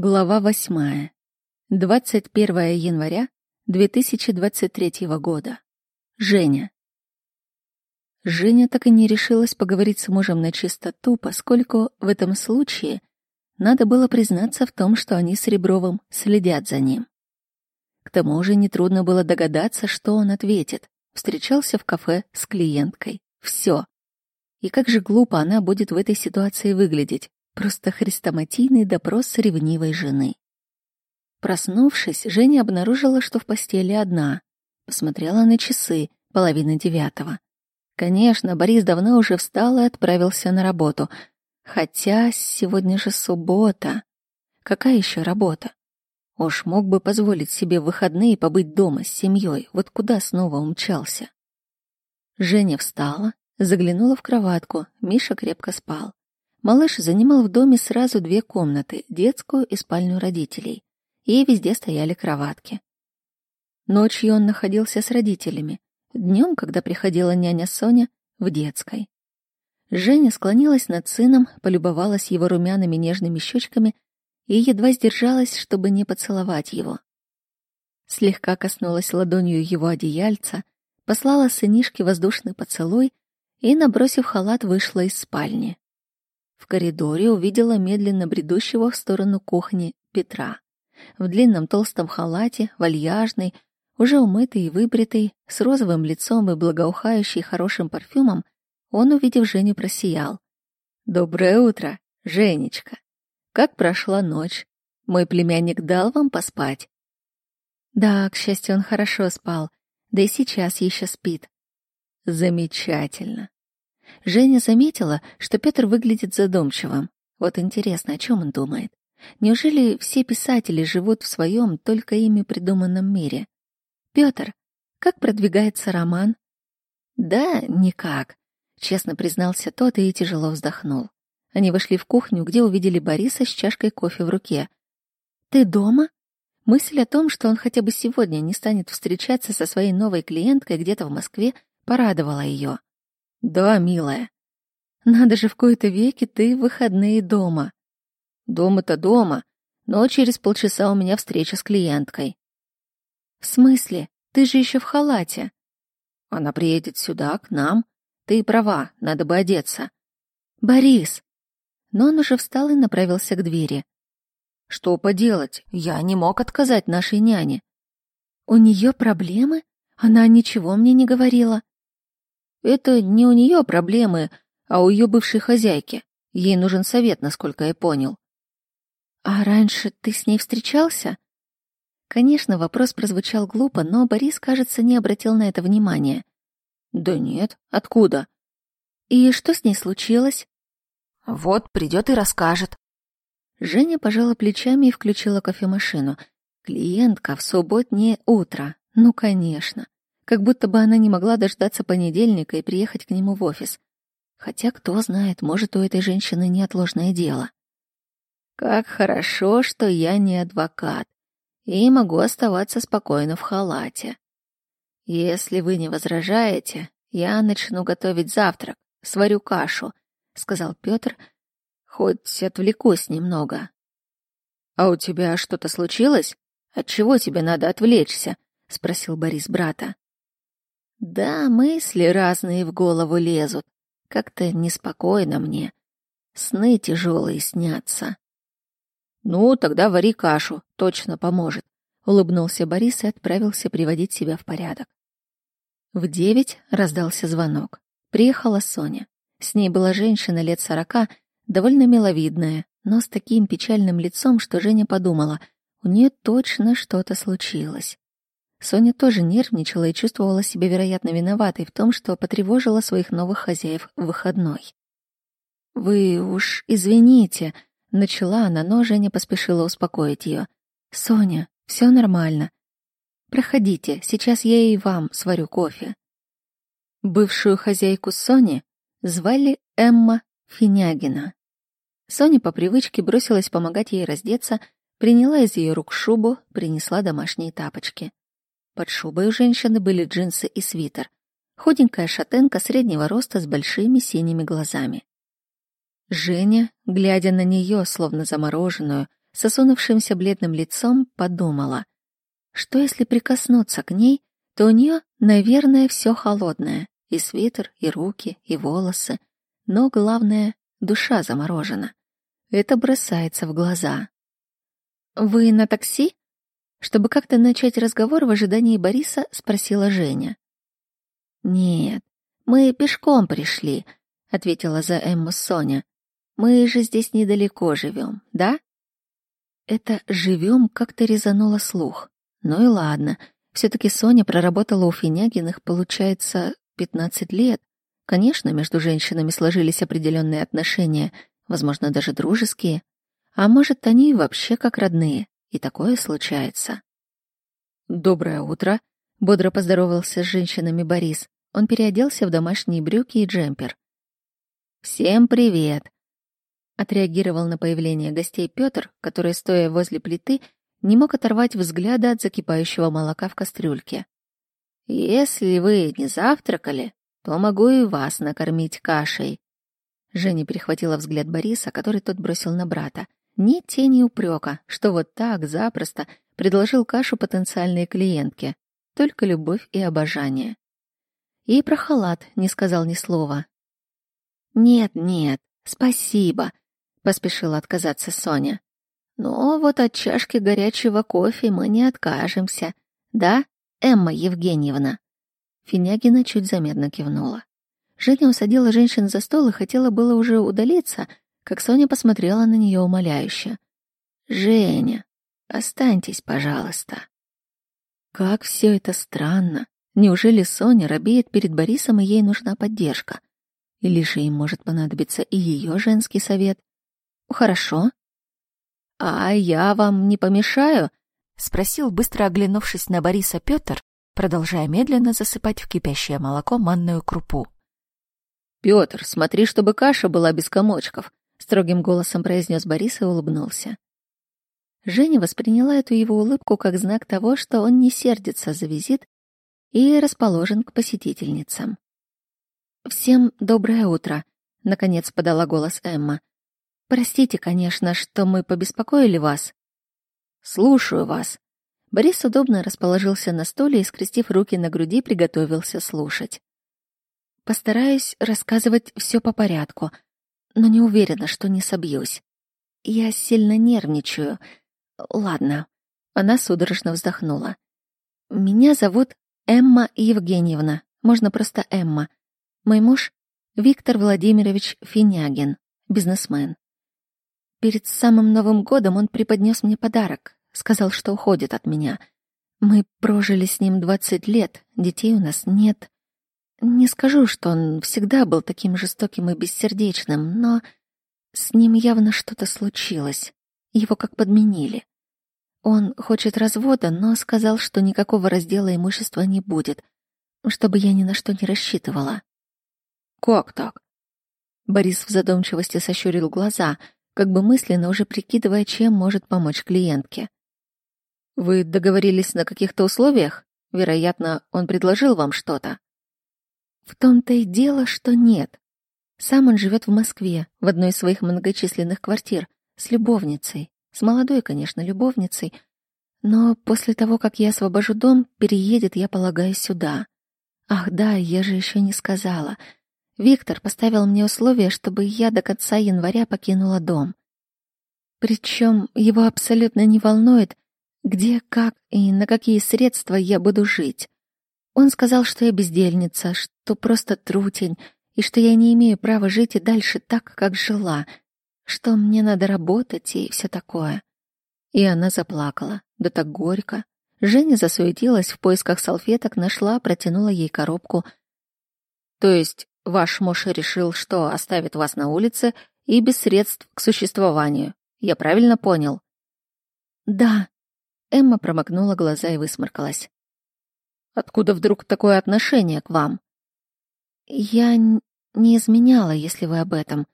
Глава восьмая. 21 января 2023 года. Женя. Женя так и не решилась поговорить с мужем на чистоту, поскольку в этом случае надо было признаться в том, что они с Ребровым следят за ним. К тому же нетрудно было догадаться, что он ответит. Встречался в кафе с клиенткой. Все. И как же глупо она будет в этой ситуации выглядеть. Просто хрестоматийный допрос ревнивой жены. Проснувшись, Женя обнаружила, что в постели одна. Посмотрела на часы, половина девятого. Конечно, Борис давно уже встал и отправился на работу. Хотя сегодня же суббота. Какая еще работа? Уж мог бы позволить себе в выходные побыть дома с семьей. Вот куда снова умчался? Женя встала, заглянула в кроватку. Миша крепко спал. Малыш занимал в доме сразу две комнаты, детскую и спальню родителей. И везде стояли кроватки. Ночью он находился с родителями. Днем, когда приходила няня Соня, в детской. Женя склонилась над сыном, полюбовалась его румяными нежными щечками и едва сдержалась, чтобы не поцеловать его. Слегка коснулась ладонью его одеяльца, послала сынишке воздушный поцелуй и, набросив халат, вышла из спальни. В коридоре увидела медленно бредущего в сторону кухни Петра. В длинном толстом халате, вальяжный, уже умытый и выбритый, с розовым лицом и благоухающий хорошим парфюмом, он, увидев Женю, просиял. «Доброе утро, Женечка! Как прошла ночь? Мой племянник дал вам поспать?» «Да, к счастью, он хорошо спал, да и сейчас еще спит». «Замечательно. Женя заметила, что Петр выглядит задумчивым. Вот интересно, о чем он думает? Неужели все писатели живут в своем, только ими придуманном мире? Петр, как продвигается роман? Да, никак, честно признался тот и тяжело вздохнул. Они вошли в кухню, где увидели Бориса с чашкой кофе в руке. Ты дома? Мысль о том, что он хотя бы сегодня не станет встречаться со своей новой клиенткой где-то в Москве, порадовала ее. Да, милая. Надо же в кои-то веки ты выходные дома. Дома-то дома, но через полчаса у меня встреча с клиенткой. В смысле? Ты же еще в халате. Она приедет сюда, к нам. Ты права, надо бы одеться. Борис. Но он уже встал и направился к двери. Что поделать? Я не мог отказать нашей няне. У нее проблемы? Она ничего мне не говорила. Это не у нее проблемы, а у ее бывшей хозяйки. Ей нужен совет, насколько я понял. А раньше ты с ней встречался? Конечно, вопрос прозвучал глупо, но Борис, кажется, не обратил на это внимания. Да нет, откуда? И что с ней случилось? Вот, придет и расскажет. Женя пожала плечами и включила кофемашину. Клиентка в субботнее утро. Ну, конечно как будто бы она не могла дождаться понедельника и приехать к нему в офис. Хотя, кто знает, может, у этой женщины неотложное дело. Как хорошо, что я не адвокат и могу оставаться спокойно в халате. Если вы не возражаете, я начну готовить завтрак, сварю кашу, сказал Петр, хоть отвлекусь немного. А у тебя что-то случилось? От чего тебе надо отвлечься? спросил Борис брата. Да, мысли разные в голову лезут. Как-то неспокойно мне. Сны тяжелые снятся. Ну, тогда вари кашу, точно поможет. Улыбнулся Борис и отправился приводить себя в порядок. В девять раздался звонок. Приехала Соня. С ней была женщина лет сорока, довольно миловидная, но с таким печальным лицом, что Женя подумала, у нее точно что-то случилось. Соня тоже нервничала и чувствовала себя, вероятно, виноватой в том, что потревожила своих новых хозяев в выходной. «Вы уж извините», — начала она, но Женя поспешила успокоить ее. «Соня, все нормально. Проходите, сейчас я и вам сварю кофе». Бывшую хозяйку Сони звали Эмма Финягина. Соня по привычке бросилась помогать ей раздеться, приняла из ее рук шубу, принесла домашние тапочки. Под шубой у женщины были джинсы и свитер. Худенькая шатенка среднего роста с большими синими глазами. Женя, глядя на нее, словно замороженную, с осунувшимся бледным лицом, подумала, что если прикоснуться к ней, то у нее, наверное, все холодное, и свитер, и руки, и волосы, но главное — душа заморожена. Это бросается в глаза. «Вы на такси?» Чтобы как-то начать разговор в ожидании Бориса, спросила Женя. «Нет, мы пешком пришли», — ответила за Эмму Соня. «Мы же здесь недалеко живем, да?» Это «живем» как-то резануло слух. Ну и ладно, все-таки Соня проработала у Финягиных, получается, 15 лет. Конечно, между женщинами сложились определенные отношения, возможно, даже дружеские. А может, они вообще как родные, и такое случается. «Доброе утро», — бодро поздоровался с женщинами Борис. Он переоделся в домашние брюки и джемпер. «Всем привет!» Отреагировал на появление гостей Петр, который, стоя возле плиты, не мог оторвать взгляда от закипающего молока в кастрюльке. «Если вы не завтракали, то могу и вас накормить кашей». Женя перехватила взгляд Бориса, который тот бросил на брата. Ни тени упрека, что вот так запросто предложил кашу потенциальной клиентке. Только любовь и обожание. И про халат не сказал ни слова. «Нет, нет, спасибо», — поспешила отказаться Соня. Но вот от чашки горячего кофе мы не откажемся. Да, Эмма Евгеньевна?» Финягина чуть заметно кивнула. Женя усадила женщин за стол и хотела было уже удалиться, как Соня посмотрела на нее умоляюще. «Женя, останьтесь, пожалуйста». Как все это странно. Неужели Соня робеет перед Борисом, и ей нужна поддержка? Или же им может понадобиться и ее женский совет? Хорошо, «А я вам не помешаю?» — спросил, быстро оглянувшись на Бориса Петр, продолжая медленно засыпать в кипящее молоко манную крупу. «Петр, смотри, чтобы каша была без комочков», — строгим голосом произнес Борис и улыбнулся. Женя восприняла эту его улыбку как знак того, что он не сердится за визит и расположен к посетительницам. «Всем доброе утро», — наконец подала голос Эмма. Простите, конечно, что мы побеспокоили вас. Слушаю вас. Борис удобно расположился на стуле и, скрестив руки на груди, приготовился слушать. Постараюсь рассказывать все по порядку, но не уверена, что не собьюсь. Я сильно нервничаю. Ладно. Она судорожно вздохнула. Меня зовут Эмма Евгеньевна. Можно просто Эмма. Мой муж Виктор Владимирович Финягин, бизнесмен. Перед самым Новым годом он преподнес мне подарок, сказал, что уходит от меня. Мы прожили с ним двадцать лет, детей у нас нет. Не скажу, что он всегда был таким жестоким и бессердечным, но с ним явно что-то случилось. Его как подменили. Он хочет развода, но сказал, что никакого раздела имущества не будет, чтобы я ни на что не рассчитывала. «Как так?» Борис в задумчивости сощурил глаза — как бы мысленно уже прикидывая, чем может помочь клиентке. «Вы договорились на каких-то условиях? Вероятно, он предложил вам что-то?» «В том-то и дело, что нет. Сам он живет в Москве, в одной из своих многочисленных квартир, с любовницей. С молодой, конечно, любовницей. Но после того, как я освобожу дом, переедет, я полагаю, сюда. Ах да, я же еще не сказала — Виктор поставил мне условие, чтобы я до конца января покинула дом. Причем его абсолютно не волнует, где, как и на какие средства я буду жить. Он сказал, что я бездельница, что просто трутень, и что я не имею права жить и дальше так, как жила, что мне надо работать и все такое. И она заплакала, да так горько. Женя засуетилась в поисках салфеток, нашла, протянула ей коробку. То есть Ваш муж решил, что оставит вас на улице и без средств к существованию. Я правильно понял? Да. Эмма промокнула глаза и высморкалась. Откуда вдруг такое отношение к вам? Я не изменяла, если вы об этом.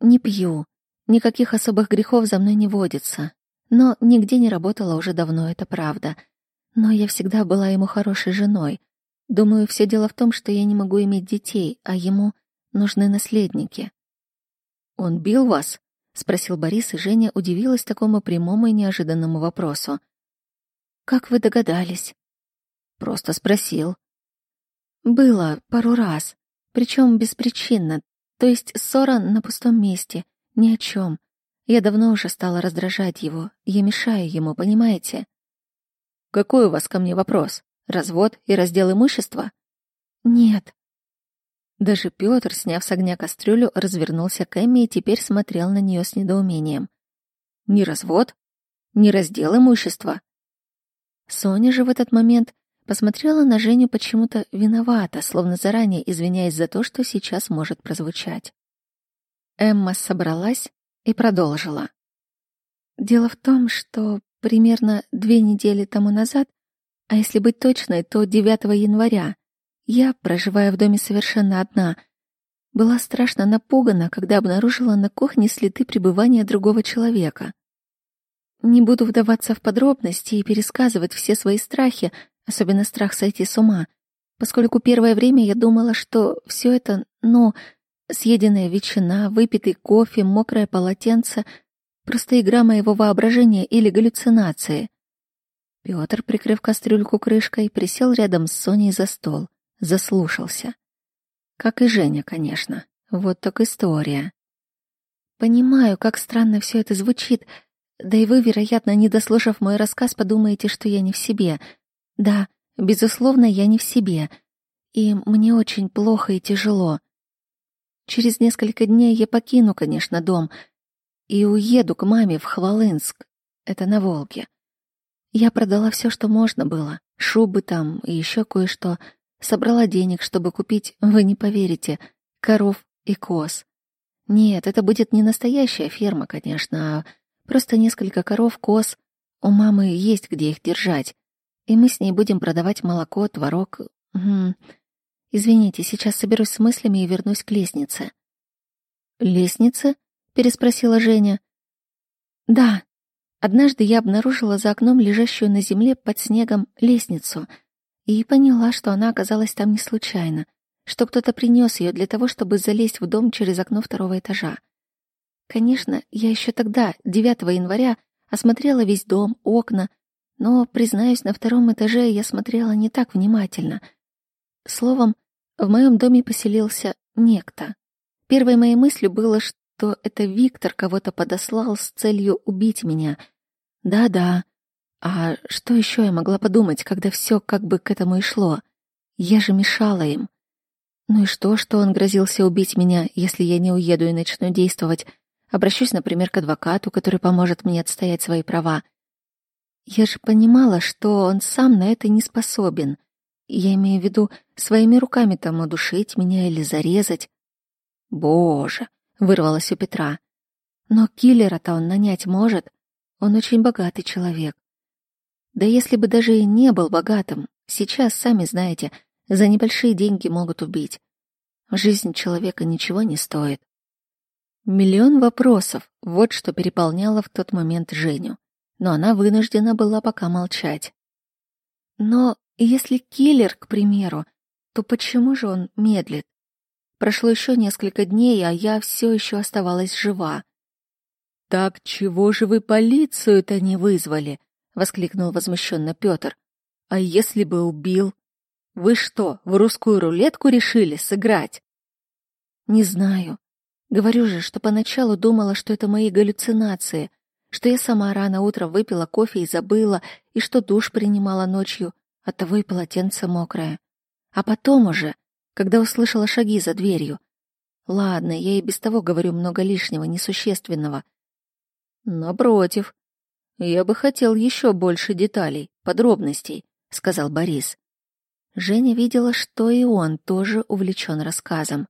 Не пью. Никаких особых грехов за мной не водится. Но нигде не работала уже давно, это правда. Но я всегда была ему хорошей женой — Думаю, все дело в том, что я не могу иметь детей, а ему нужны наследники. Он бил вас? спросил Борис, и Женя удивилась такому прямому и неожиданному вопросу. Как вы догадались? Просто спросил. Было пару раз, причем беспричинно, то есть ссора на пустом месте, ни о чем. Я давно уже стала раздражать его, я мешаю ему, понимаете? Какой у вас ко мне вопрос? Развод и раздел имущества? Нет. Даже Пётр, сняв с огня кастрюлю, развернулся к Эмме и теперь смотрел на нее с недоумением. Ни развод, ни раздел имущества. Соня же в этот момент посмотрела на Женю почему-то виновата, словно заранее извиняясь за то, что сейчас может прозвучать. Эмма собралась и продолжила. Дело в том, что примерно две недели тому назад, а если быть точной, то 9 января, я, проживая в доме совершенно одна, была страшно напугана, когда обнаружила на кухне следы пребывания другого человека. Не буду вдаваться в подробности и пересказывать все свои страхи, особенно страх сойти с ума, поскольку первое время я думала, что все это, ну, съеденная ветчина, выпитый кофе, мокрое полотенце — просто игра моего воображения или галлюцинации. Пётр, прикрыв кастрюльку крышкой, присел рядом с Соней за стол заслушался. Как и Женя, конечно. Вот так история. Понимаю, как странно все это звучит, да и вы, вероятно, не дослушав мой рассказ, подумаете, что я не в себе. Да, безусловно, я не в себе. И мне очень плохо и тяжело. Через несколько дней я покину, конечно, дом и уеду к маме в Хвалынск. Это на Волге. Я продала все, что можно было. Шубы там и еще кое-что. Собрала денег, чтобы купить, вы не поверите, коров и коз. Нет, это будет не настоящая ферма, конечно, а просто несколько коров, коз. У мамы есть где их держать. И мы с ней будем продавать молоко, творог. Угу. Извините, сейчас соберусь с мыслями и вернусь к лестнице. «Лестнице?» — переспросила Женя. «Да. Однажды я обнаружила за окном лежащую на земле под снегом лестницу — и поняла, что она оказалась там не случайно, что кто-то принес ее для того, чтобы залезть в дом через окно второго этажа. Конечно, я еще тогда, 9 января, осмотрела весь дом, окна, но, признаюсь, на втором этаже я смотрела не так внимательно. Словом, в моем доме поселился некто. Первой моей мыслью было, что это Виктор кого-то подослал с целью убить меня. Да-да, а что еще я могла подумать, когда все как бы к этому и шло? Я же мешала им. Ну и что, что он грозился убить меня, если я не уеду и начну действовать? Обращусь, например, к адвокату, который поможет мне отстоять свои права. Я же понимала, что он сам на это не способен. Я имею в виду своими руками там удушить меня или зарезать. Боже, вырвалось у Петра. Но киллера-то он нанять может. Он очень богатый человек. Да если бы даже и не был богатым, сейчас, сами знаете, за небольшие деньги могут убить. Жизнь человека ничего не стоит. Миллион вопросов, вот что переполняло в тот момент Женю. Но она вынуждена была пока молчать. Но если киллер, к примеру, то почему же он медлит? Прошло еще несколько дней, а я все еще оставалась жива. «Так чего же вы полицию-то не вызвали?» — воскликнул возмущенно Петр. «А если бы убил? Вы что, в русскую рулетку решили сыграть?» «Не знаю. Говорю же, что поначалу думала, что это мои галлюцинации, что я сама рано утром выпила кофе и забыла, и что душ принимала ночью, оттого и полотенце мокрое. А потом уже, когда услышала шаги за дверью. Ладно, я и без того говорю много лишнего, несущественного. Напротив, «Я бы хотел еще больше деталей, подробностей», — сказал Борис. Женя видела, что и он тоже увлечен рассказом.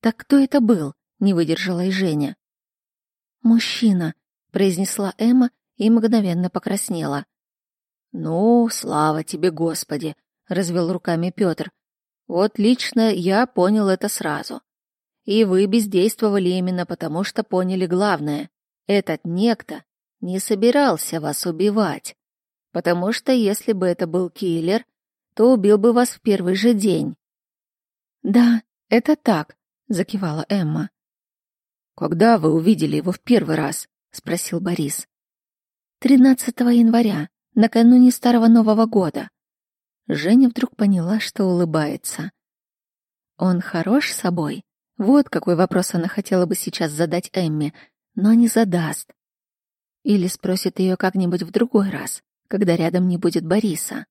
«Так кто это был?» — не выдержала и Женя. «Мужчина», — произнесла Эмма и мгновенно покраснела. «Ну, слава тебе, Господи!» — развел руками Петр. «Вот лично я понял это сразу. И вы бездействовали именно потому, что поняли главное. Этот некто не собирался вас убивать, потому что если бы это был киллер, то убил бы вас в первый же день. Да, это так, закивала Эмма. Когда вы увидели его в первый раз? Спросил Борис. 13 января, накануне Старого Нового года. Женя вдруг поняла, что улыбается. Он хорош собой? Вот какой вопрос она хотела бы сейчас задать Эмме, но не задаст. Или спросит ее как-нибудь в другой раз, когда рядом не будет Бориса.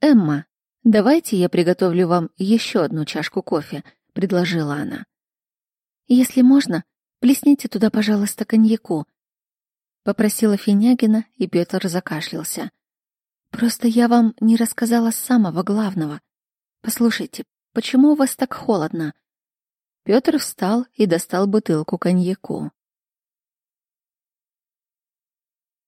«Эмма, давайте я приготовлю вам еще одну чашку кофе», — предложила она. «Если можно, плесните туда, пожалуйста, коньяку», — попросила Финягина, и Петр закашлялся. «Просто я вам не рассказала самого главного. Послушайте, почему у вас так холодно?» Петр встал и достал бутылку коньяку.